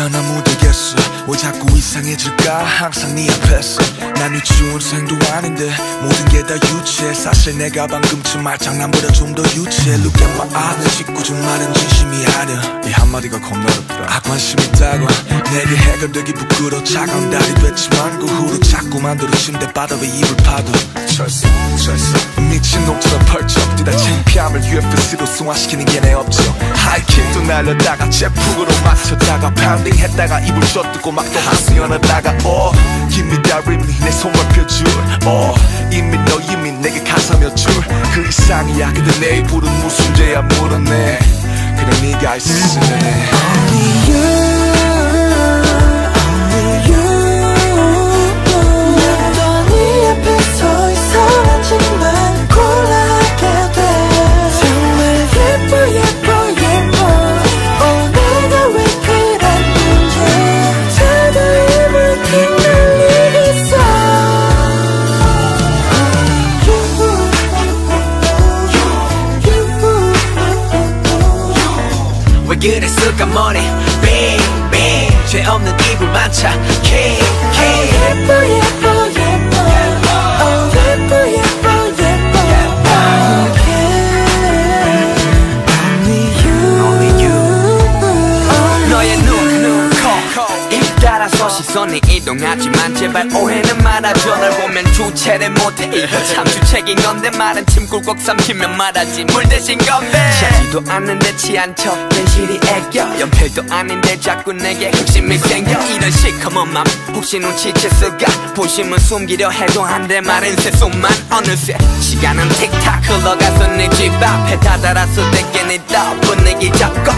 那，那的 이상해질까? 항상 네 앞에서 난 유치원생도 아닌데 모든 게 다 유치해. 사실 내가 방금쯤 말장난보다 좀 더 유치해. Look at my eyes 짓고 좀 말은 진심이 아니야. 이 한마디가 겁나 어렵다 아 관심 있다고 내게 해결되기 부끄러 차가운 달이 됐지만 그 후로 자꾸만 들어 침대 바닥 에 이불 파도. 철수 철수 미친놈처럼 펄쩍 뛰다 창피함을 UFC로 승화시키는 게 내 업적. 하이킥도 날렸다가 제품으로 맞췄다가 파운딩 했다가 이불 젖뜨고 막또 하수연하다가 Oh give me that rhythm 내 손을 펴줄. Oh 이미 너 이미 내게 가사 몇줄그 이상이야 근데 내 이불은 무슨 죄야 물었네. 그래 네가 난너네 그랬을까 머리 빙빙 죄 없는 이불 만차 king king 시선이 이동하지만 제발 오해는 말아줘. 널 보면 주체를 못해. 참 주책인 건데 말은 침 꿀꺽 삼키면 말하지. 물 대신 건데 취하지도 않는데 취한 척 괜시리 애겨 연필도 아닌데 자꾸 내게 욕심이 생겨. 이런 시커먼 맘 혹시 눈치챘을까 보심은 숨기려 해도 한데 말은 새속만. 어느새 시간은 틱탁 흘러가서 내 집 앞에 다다랐을 때 괜히 더 분위기 잡고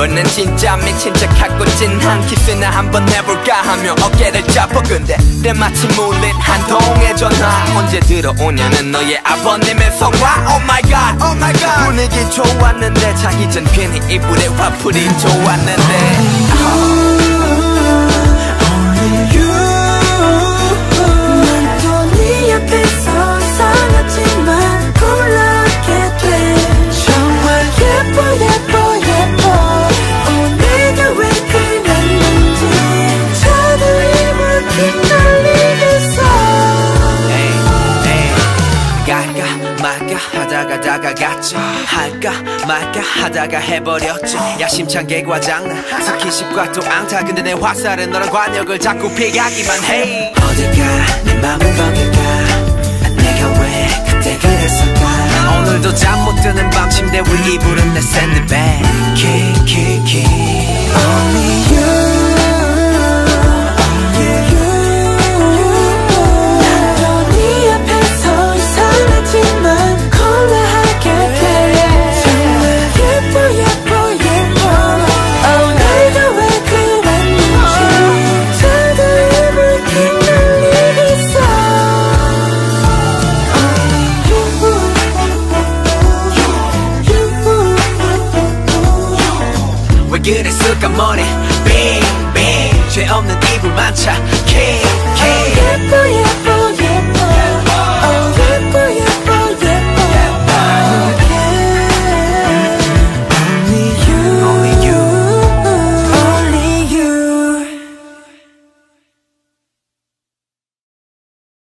이번엔 진짜 미친 척하고 찐한 키스나 한번 해볼까 하며 어깨를 잡고 근데 때마침 울린 한 통의 전화. 언제 들어오냐는 너의 아버님의 성화. Oh my god, oh my god. 분위기 좋았는데 자기 전 괜히 이불에 화풀이 좋았는데. 난 다가갔지. 할까 말까 하다가 해버렸지. 야심찬 과장난. 스킨십과 또 앙타. 근데 내 화살은 너랑 관역을 자꾸 피하기만 해. 어딜까? 내 맘은 거길까? 내가 왜 그때 그랬을까? 오늘도 잠 못 드는 밤 침대 위 이불은 내 샌드백 키키키 뭘 그랬을까 뭐니? 빙빙 죄 없는 이불 만차. KK